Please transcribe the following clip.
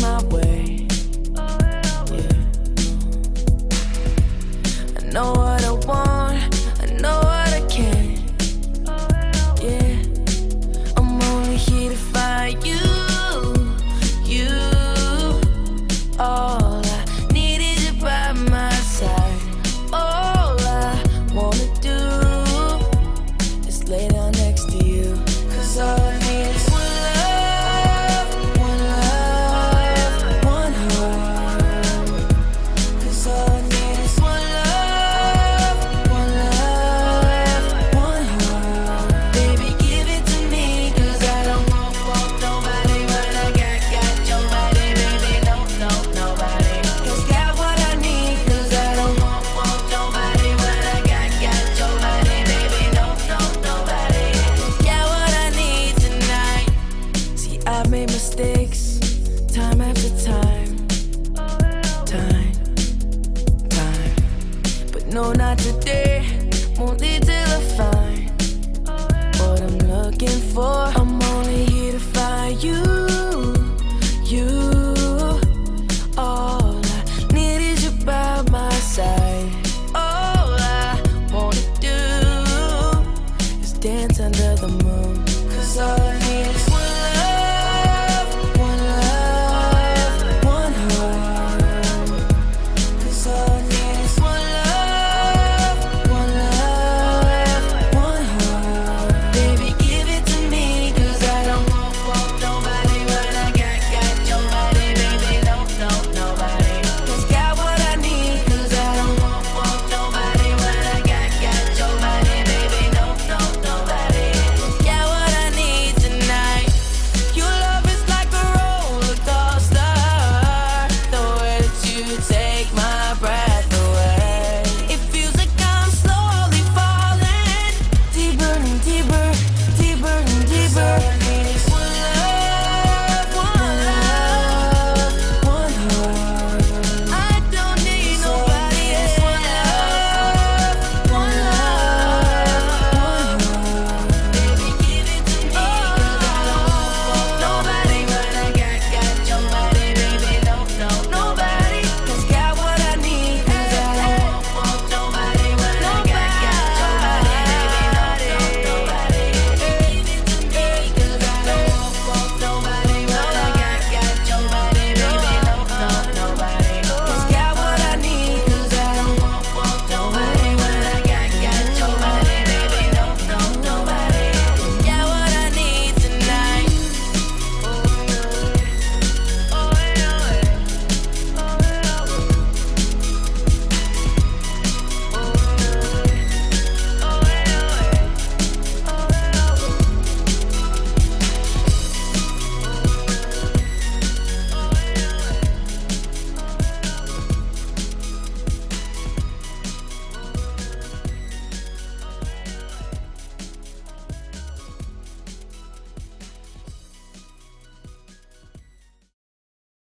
my way. I know what I want, I know what I can. Yeah, I'm only here to find you, you. Oh. wanna do is lay down next to you. Cause